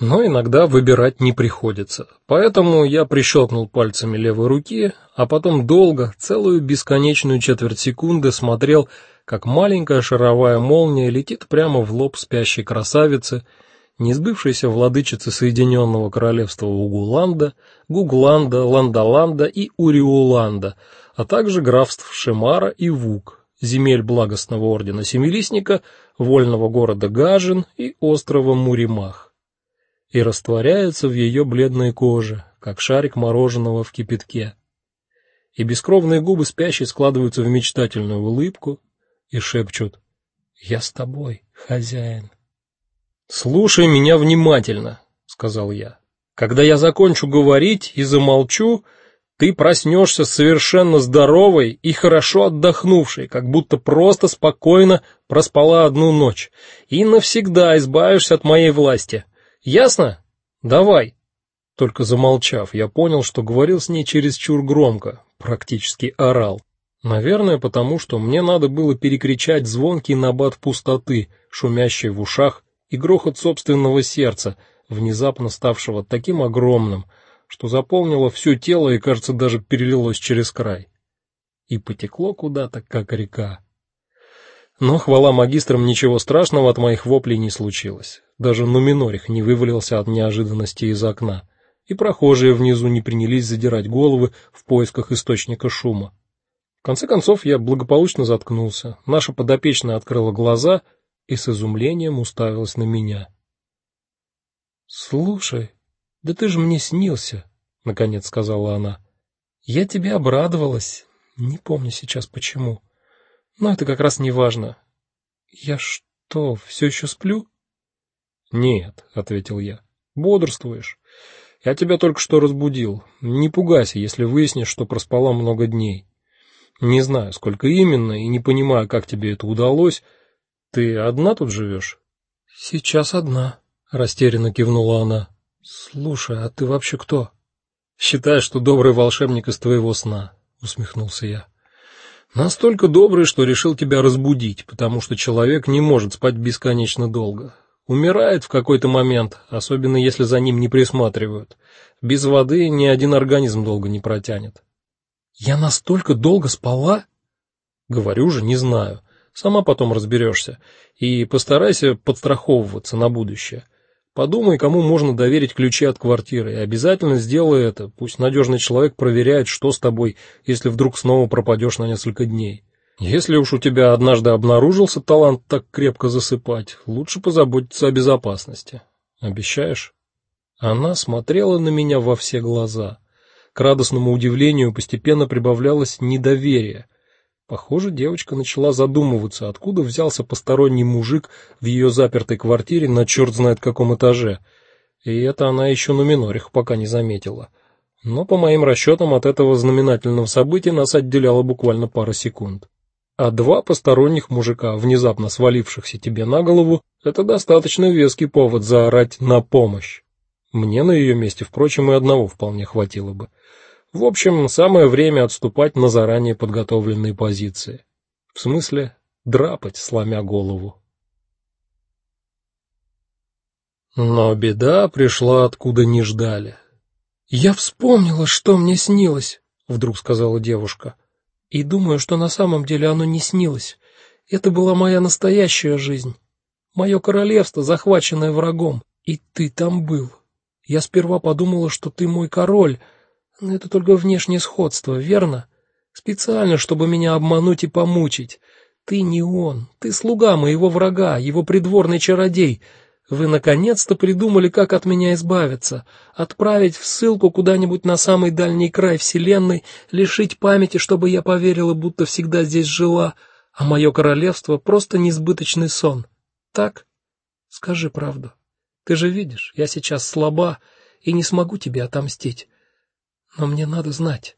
Но иногда выбирать не приходится. Поэтому я прищелкнул пальцами левой руки, а потом долго, целую бесконечную четверть секунды смотрел, как маленькая шаровая молния летит прямо в лоб спящей красавицы, несбывшейся владычицы Соединенного королевства Угуланда, Гугланда, Ландаланда и Уриуланда, а также графств Шемара и Вук, земель благостного ордена Семилистника, вольного города Гажин и острова Муримах и растворяется в ее бледной коже, как шарик мороженого в кипятке. И бескровные губы спящей складываются в мечтательную улыбку и шепчут: "Я с тобой, хозяин". "Слушай меня внимательно", сказал я. "Когда я закончу говорить и замолчу, ты проснешься совершенно здоровой и хорошо отдохнувшей, как будто просто спокойно проспала одну ночь, и навсегда избавишься от моей власти. Ясно? Давай. Только замолчав, я понял, что говорил с ней через чур громко, практически орал. Наверное, потому что мне надо было перекричать звонкий набат пустоты, шумящий в ушах, и грохот собственного сердца, внезапно ставшего таким огромным, что заполнило все тело и, кажется, даже перелилось через край. И потекло куда-то, как река. Но хвала магистрам, ничего страшного от моих воплей не случилось. Даже Нуминорих не вывалился от неожиданности из окна, и прохожие внизу не принялись задирать головы в поисках источника шума. В конце концов я благополучно заткнулся. Наша подопечная открыла глаза и с изумлением уставилась на меня. "Слушай, да ты же мне снился", наконец сказала она. "Я тебе обрадовалась. Не помню сейчас почему. Но это как раз не важно. Я что, все еще сплю?" Нет, ответил я. Бодрствуешь. Я тебя только что разбудил. Не пугайся, если выяснишь, что проспала много дней. Не знаю, сколько именно, и не понимаю, как тебе это удалось. Ты одна тут живешь? Сейчас одна, растерянно кивнула она. Слушай, а ты вообще кто? Считай, что добрый волшебник из твоего сна, усмехнулся я. Настолько добрый, что решил тебя разбудить, потому что человек не может спать бесконечно долго умирает в какой-то момент, особенно если за ним не присматривают. Без воды ни один организм долго не протянет. Я настолько долго спала? Говорю же, не знаю. Сама потом разберешься. И постарайся подстраховываться на будущее. Подумай, кому можно доверить ключи от квартиры, и обязательно сделай это. Пусть надежный человек проверяет, что с тобой, если вдруг снова пропадешь на несколько дней. Если уж у тебя однажды обнаружился талант так крепко засыпать, лучше позаботиться о безопасности. Обещаешь? Она смотрела на меня во все глаза. К радостному удивлению постепенно прибавлялось недоверие. Похоже, девочка начала задумываться, откуда взялся посторонний мужик в ее запертой квартире на черт знает каком этаже. И это она еще на минорих пока не заметила. Но по моим расчетам от этого знаменательного события нас отделяло буквально пара секунд. А два посторонних мужика, внезапно свалившихся тебе на голову, это достаточно веский повод заорать на помощь. Мне на ее месте, впрочем, и одного вполне хватило бы. В общем, самое время отступать на заранее подготовленные позиции. В смысле, драпать, сломя голову. Но беда пришла откуда не ждали. Я вспомнила, что мне снилось, вдруг сказала девушка. И думаю, что на самом деле оно не снилось. Это была моя настоящая жизнь. Мое королевство, захваченное врагом, и ты там был. Я сперва подумала, что ты мой король, но это только внешнее сходство, верно? Специально, чтобы меня обмануть и помучить. Ты не он, ты слуга моего врага, его придворный чародей. Вы наконец-то придумали, как от меня избавиться, отправить в ссылку куда-нибудь на самый дальний край вселенной, лишить памяти, чтобы я поверила, будто всегда здесь жила, а мое королевство просто несбыточный сон. Так? Скажи правду. Ты же видишь, я сейчас слаба и не смогу тебе отомстить. Но мне надо знать.